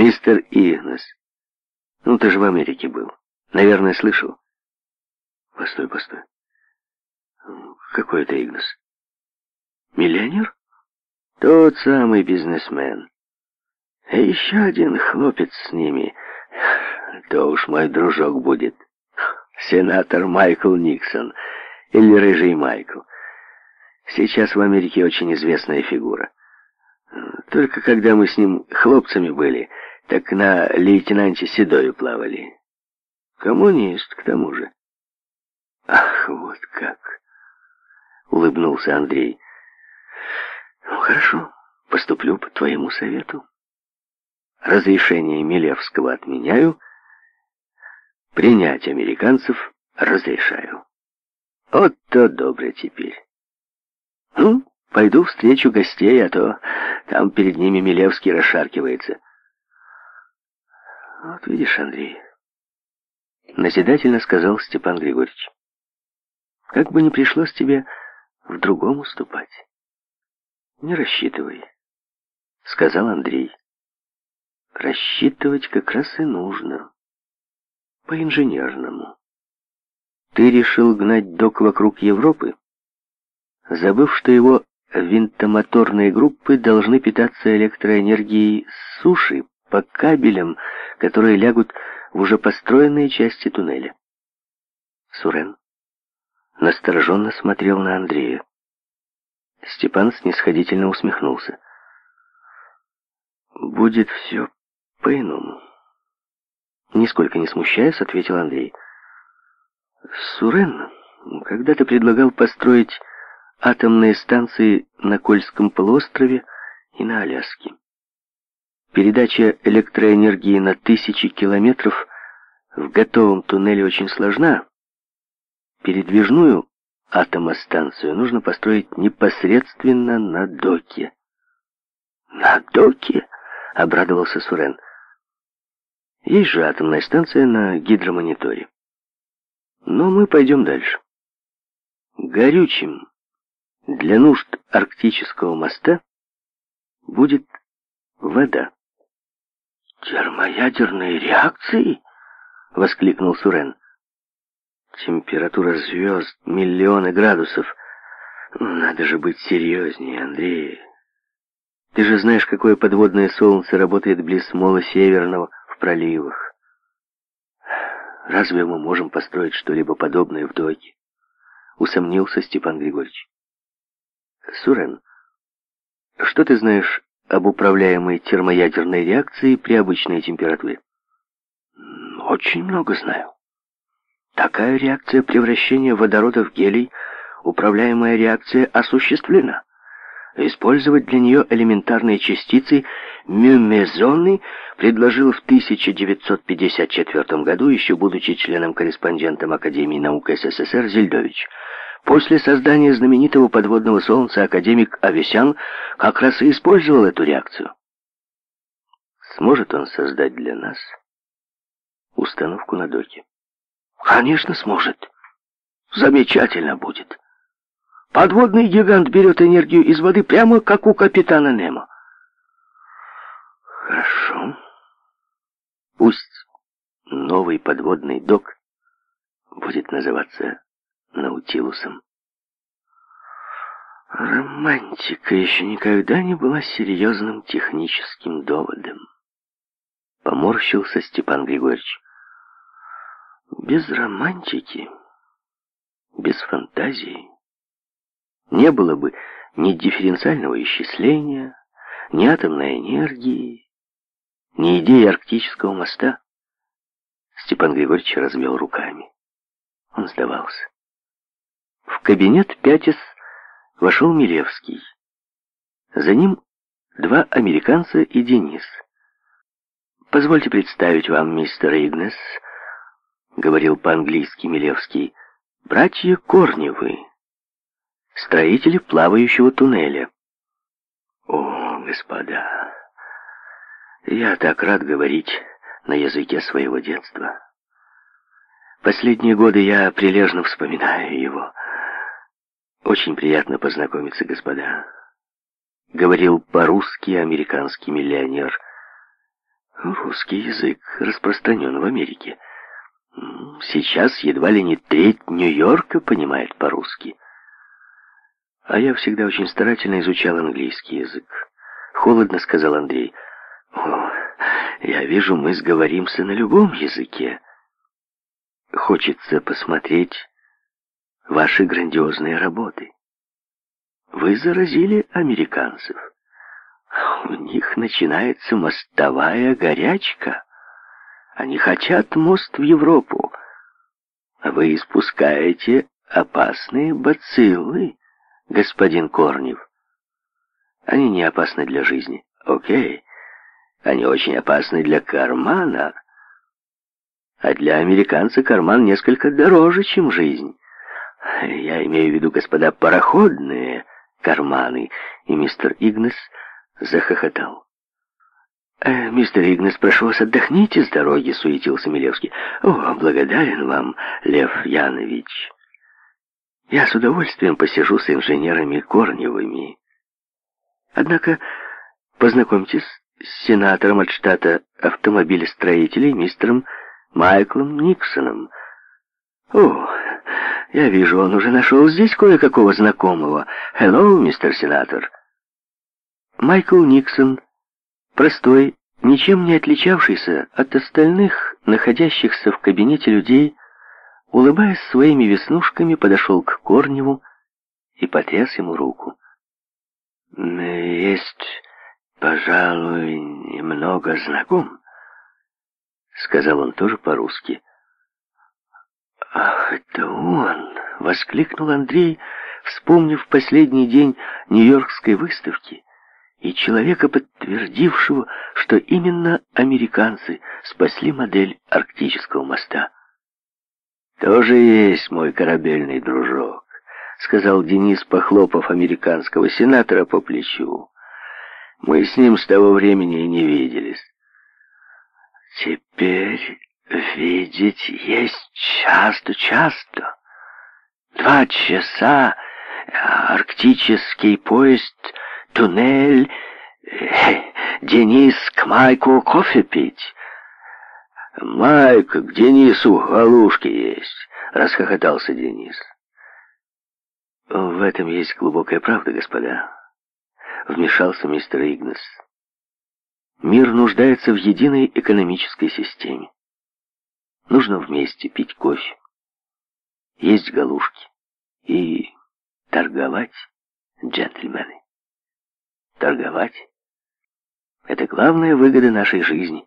Мистер Игнес. Ну, ты же в Америке был. Наверное, слышал. Постой, постой. Какой это Игнес? Миллионер? Тот самый бизнесмен. А еще один хлопец с ними. То уж мой дружок будет. Сенатор Майкл Никсон. Или Рыжий Майкл. Сейчас в Америке очень известная фигура. Только когда мы с ним хлопцами были, так на лейтенанте Седою плавали. Коммунист, к тому же. Ах, вот как! Улыбнулся Андрей. Ну, хорошо, поступлю по твоему совету. Разрешение Милевского отменяю. Принять американцев разрешаю. Вот то добре теперь. Ну, пойду встречу гостей, а то там перед ними Милевский расшаркивается. «Вот видишь, Андрей», — назидательно сказал Степан Григорьевич, «как бы ни пришлось тебе в другом уступать». «Не рассчитывай», — сказал Андрей. «Рассчитывать как раз и нужно. По-инженерному. Ты решил гнать док вокруг Европы, забыв, что его винтомоторные группы должны питаться электроэнергией с суши по кабелям, которые лягут в уже построенные части туннеля. Сурен настороженно смотрел на Андрея. Степан снисходительно усмехнулся. «Будет все по-иному». Нисколько не смущаясь, ответил Андрей. «Сурен когда-то предлагал построить атомные станции на Кольском полуострове и на Аляске. Передача электроэнергии на тысячи километров в готовом туннеле очень сложна. Передвижную атомостанцию нужно построить непосредственно на доке. «На доке?» — обрадовался Сурен. «Есть же атомная станция на гидромониторе. Но мы пойдем дальше. Горючим для нужд арктического моста будет вода. «Термоядерные реакции?» — воскликнул Сурен. «Температура звезд — миллионы градусов. Надо же быть серьезнее, Андрей. Ты же знаешь, какое подводное солнце работает близ Мола Северного в проливах. Разве мы можем построить что-либо подобное в доке?» — усомнился Степан Григорьевич. «Сурен, что ты знаешь об управляемой термоядерной реакции при обычной температуре. Очень много знаю. Такая реакция превращения водорода в гелий, управляемая реакция, осуществлена. Использовать для нее элементарные частицы Мюмезоны предложил в 1954 году, еще будучи членом-корреспондентом Академии наук СССР, Зельдович – После создания знаменитого подводного солнца академик Авесян как раз и использовал эту реакцию. Сможет он создать для нас установку на доке? Конечно, сможет. Замечательно будет. Подводный гигант берет энергию из воды прямо как у капитана Немо. Хорошо. Пусть новый подводный док будет называться Наутилусом. Романтика еще никогда не была серьезным техническим доводом. Поморщился Степан Григорьевич. Без романтики, без фантазии не было бы ни дифференциального исчисления, ни атомной энергии, ни идеи арктического моста. Степан Григорьевич развел руками. Он сдавался. В кабинет пятис вошел Милевский. За ним два американца и Денис. «Позвольте представить вам, мистер Игнес», — говорил по-английски Милевский, — «братья Корневы, строители плавающего туннеля». «О, господа, я так рад говорить на языке своего детства». Последние годы я прилежно вспоминаю его. Очень приятно познакомиться, господа. Говорил по-русски американский миллионер. Русский язык распространен в Америке. Сейчас едва ли не треть Нью-Йорка понимает по-русски. А я всегда очень старательно изучал английский язык. Холодно сказал Андрей. О, я вижу, мы сговоримся на любом языке. Хочется посмотреть ваши грандиозные работы. Вы заразили американцев. У них начинается мостовая горячка. Они хотят мост в Европу. Вы испускаете опасные бациллы, господин Корнев. Они не опасны для жизни. Окей. Они очень опасны для кармана а для американца карман несколько дороже, чем жизнь. Я имею в виду, господа, пароходные карманы. И мистер Игнес захохотал. «Э, «Мистер Игнес, прошу вас, отдохните с дороги», — суетился Милевский. «О, благодарен вам, Лев Янович. Я с удовольствием посижу с инженерами Корневыми. Однако познакомьтесь с сенатором от штата автомобилестроителей мистером Игнесом. Майклом Никсоном. «О, я вижу, он уже нашел здесь кое-какого знакомого. Hello, мистер сенатор». Майкл Никсон, простой, ничем не отличавшийся от остальных, находящихся в кабинете людей, улыбаясь своими веснушками, подошел к Корневу и потряс ему руку. «Есть, пожалуй, немного знаком», сказал он тоже по-русски. «Ах, это он!» — воскликнул Андрей, вспомнив последний день Нью-Йоркской выставки и человека, подтвердившего, что именно американцы спасли модель арктического моста. «Тоже есть мой корабельный дружок», — сказал Денис, похлопав американского сенатора по плечу. «Мы с ним с того времени и не виделись». Теперь видеть есть часто-часто. Два часа, э, арктический поезд, туннель, э, Денис к Майку кофе пить. Майк, к Денису галушки есть», — расхохотался Денис. «В этом есть глубокая правда, господа», — вмешался мистер Игнес. Мир нуждается в единой экономической системе. Нужно вместе пить кофе, есть галушки и торговать, джентльмены. Торговать — это главная выгода нашей жизни.